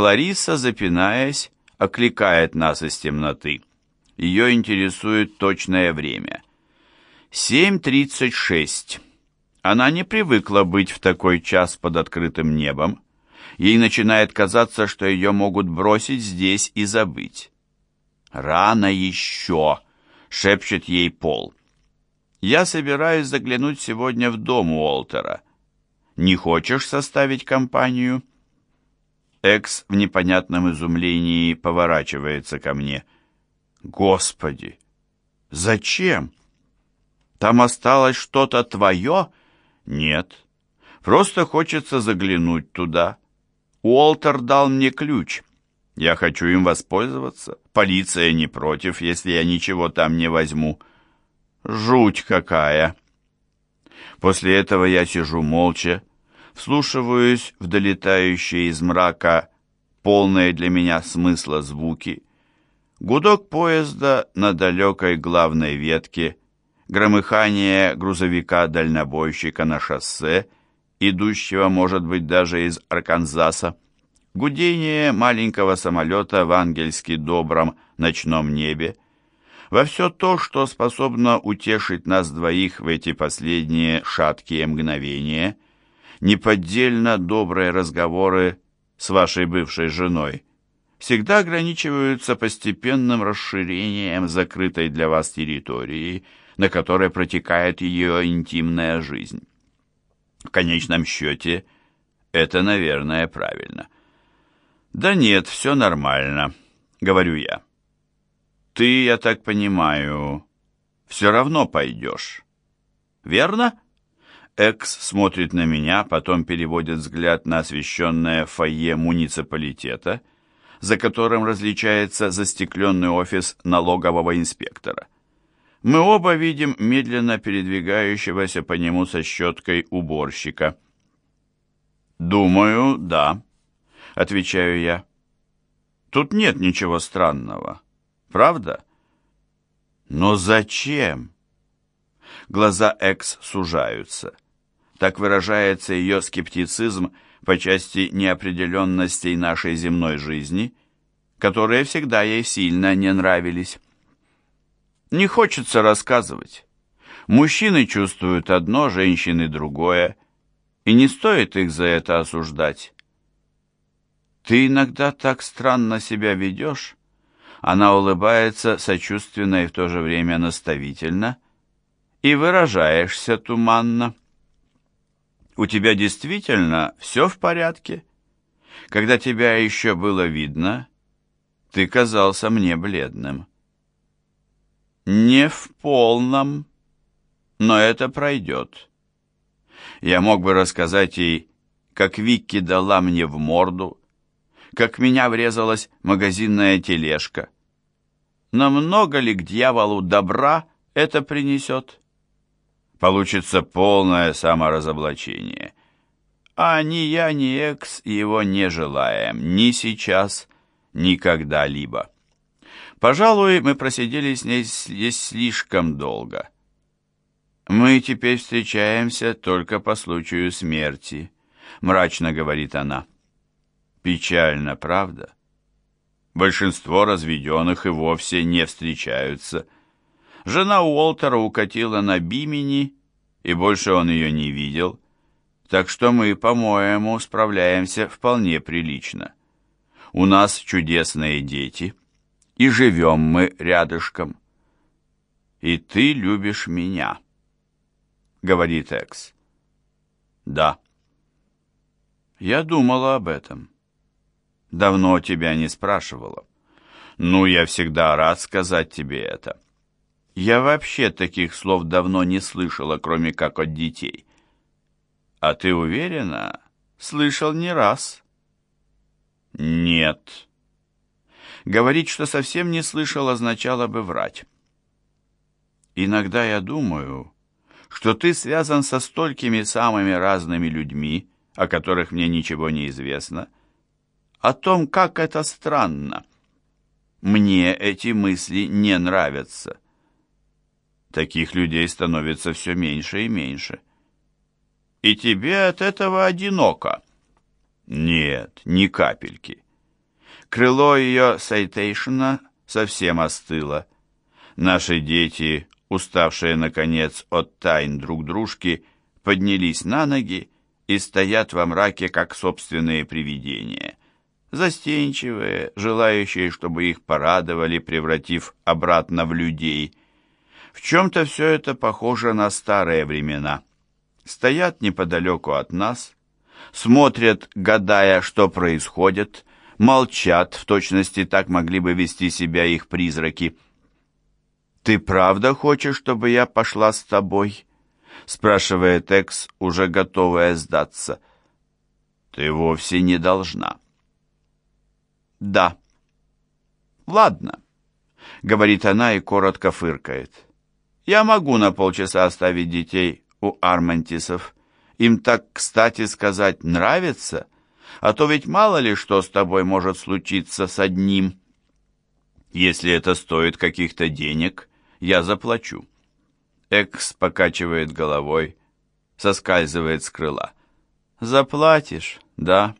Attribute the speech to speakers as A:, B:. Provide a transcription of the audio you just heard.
A: Клариса, запинаясь, окликает нас из темноты. Ее интересует точное время. 7.36. Она не привыкла быть в такой час под открытым небом. Ей начинает казаться, что ее могут бросить здесь и забыть. «Рано еще!» — шепчет ей Пол. «Я собираюсь заглянуть сегодня в дом Уолтера. Не хочешь составить компанию?» Экс в непонятном изумлении поворачивается ко мне. «Господи! Зачем? Там осталось что-то твое?» «Нет. Просто хочется заглянуть туда. Уолтер дал мне ключ. Я хочу им воспользоваться. Полиция не против, если я ничего там не возьму. Жуть какая!» После этого я сижу молча, вслушиваюсь в долетающие из мрака полные для меня смысла звуки. Гудок поезда на далекой главной ветке, громыхание грузовика-дальнобойщика на шоссе, идущего, может быть, даже из Арканзаса, гудение маленького самолета в ангельски добром ночном небе, во все то, что способно утешить нас двоих в эти последние шаткие мгновения – неподдельно добрые разговоры с вашей бывшей женой всегда ограничиваются постепенным расширением закрытой для вас территории, на которой протекает ее интимная жизнь. В конечном счете, это, наверное, правильно. «Да нет, все нормально», — говорю я. «Ты, я так понимаю, все равно пойдешь, верно?» Экс смотрит на меня, потом переводит взгляд на освещенное фойе муниципалитета, за которым различается застекленный офис налогового инспектора. Мы оба видим медленно передвигающегося по нему со щеткой уборщика. «Думаю, да», — отвечаю я. «Тут нет ничего странного, правда?» «Но зачем?» Глаза Экс сужаются. Так выражается ее скептицизм по части неопределенностей нашей земной жизни, которые всегда ей сильно не нравились. Не хочется рассказывать. Мужчины чувствуют одно, женщины другое, и не стоит их за это осуждать. Ты иногда так странно себя ведешь. Она улыбается сочувственно и в то же время наставительно, и выражаешься туманно. У тебя действительно все в порядке? Когда тебя еще было видно, ты казался мне бледным. Не в полном, но это пройдет. Я мог бы рассказать ей, как Викки дала мне в морду, как меня врезалась магазинная тележка. Но много ли к дьяволу добра это принесет? Получится полное саморазоблачение. А ни я, ни Экс его не желаем ни сейчас, ни когда-либо. Пожалуй, мы просидели с ней здесь слишком долго. Мы теперь встречаемся только по случаю смерти, мрачно говорит она. Печально, правда? Большинство разведенных и вовсе не встречаются. Жена Уолтера укатила на Бимени, и больше он ее не видел, так что мы, по-моему, справляемся вполне прилично. У нас чудесные дети, и живем мы рядышком. И ты любишь меня, говорит Экс. Да. Я думала об этом. Давно тебя не спрашивала. Ну, я всегда рад сказать тебе это. Я вообще таких слов давно не слышала, кроме как от детей. А ты уверена? Слышал не раз. Нет. Говорить, что совсем не слышал, означало бы врать. Иногда я думаю, что ты связан со столькими самыми разными людьми, о которых мне ничего не известно, о том, как это странно. Мне эти мысли не нравятся. Таких людей становится все меньше и меньше. И тебе от этого одиноко? Нет, ни капельки. Крыло ее сайтейшена совсем остыло. Наши дети, уставшие, наконец, от тайн друг дружки, поднялись на ноги и стоят во мраке, как собственные привидения. Застенчивые, желающие, чтобы их порадовали, превратив обратно в людей. В чем-то все это похоже на старые времена. Стоят неподалеку от нас, смотрят, гадая, что происходит, молчат, в точности так могли бы вести себя их призраки. «Ты правда хочешь, чтобы я пошла с тобой?» спрашивает Экс, уже готовая сдаться. «Ты вовсе не должна». «Да». «Ладно», — говорит она и коротко фыркает. «Я могу на полчаса оставить детей у Армантисов. Им так, кстати сказать, нравится» а то ведь мало ли что с тобой может случиться с одним. Если это стоит каких-то денег, я заплачу. Экс покачивает головой, соскальзывает с крыла. Заплатишь, да?